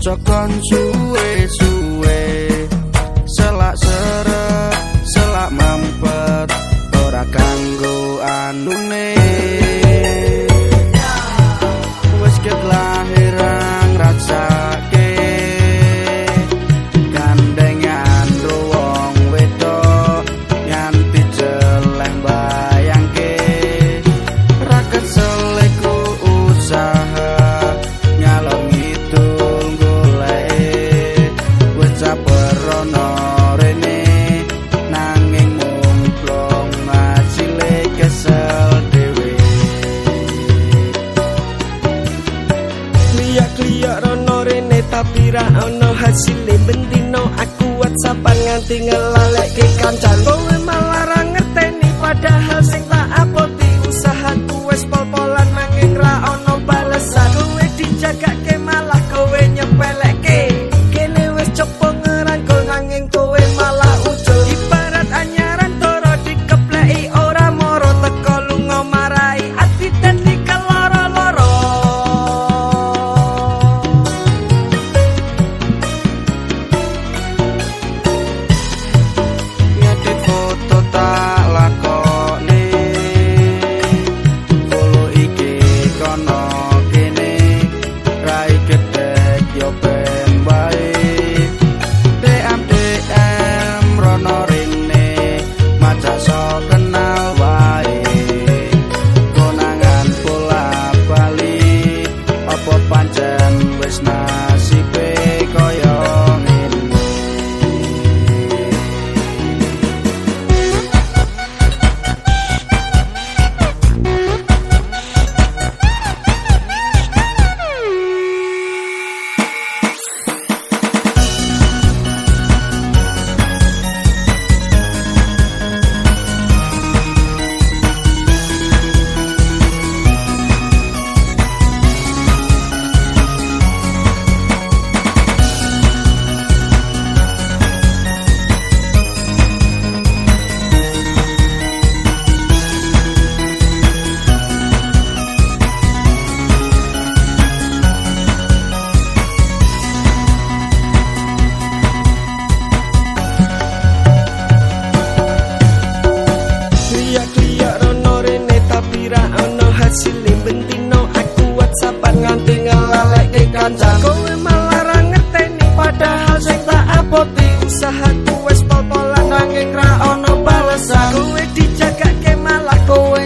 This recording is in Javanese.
cocokon suwe-suwe selak seret selak mampet. Ora kanggo anune tapi ra ono hasile bendino aku whatsappan nganti ngelalekke kancan kowe malah hasilin bentino aku whatsappan nganti ngelalekke ke kowe malah ngerteni padahal sing tak apoti usahaku wes pol-polan nanging ra ono balesan. Kowe dijagake malah kowe